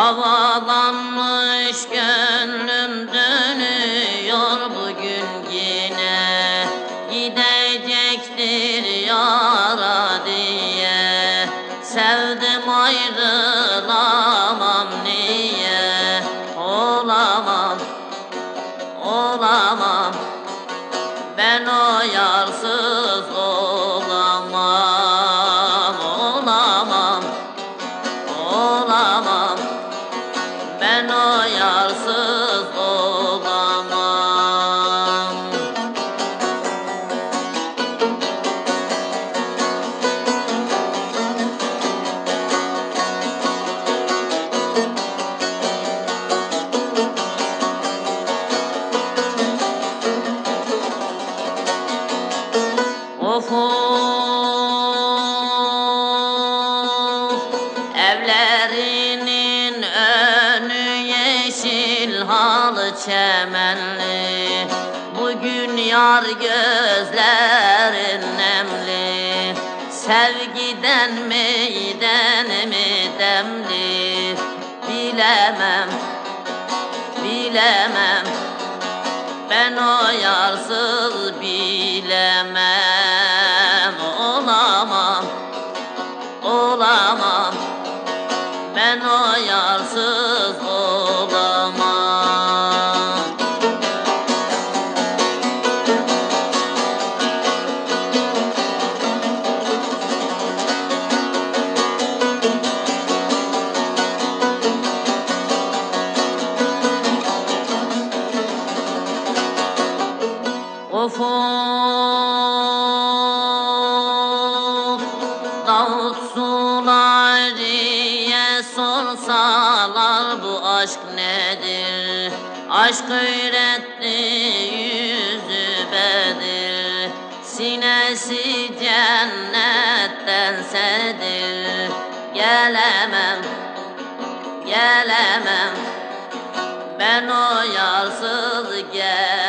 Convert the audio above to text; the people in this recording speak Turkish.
Havalanmış gönlüm Sevdim ayrılamam niye Olamam, olamam ben o yarsız olamam, olamam, olamam. Ben o yarsız Of Evlerinin önü yeşil halı çemenli. Bugün yar gözlerin nemli. Sevgiden meyden mi demli? Bilemem, bilemem. Ben o yarsız bilemem yarsız olamam. Of of sorsalar bu aşk nedir? Aşk öğretti yüzü bedir. Sinesi cennetten sedir. Gelemem, gelemem. Ben o yarsız gel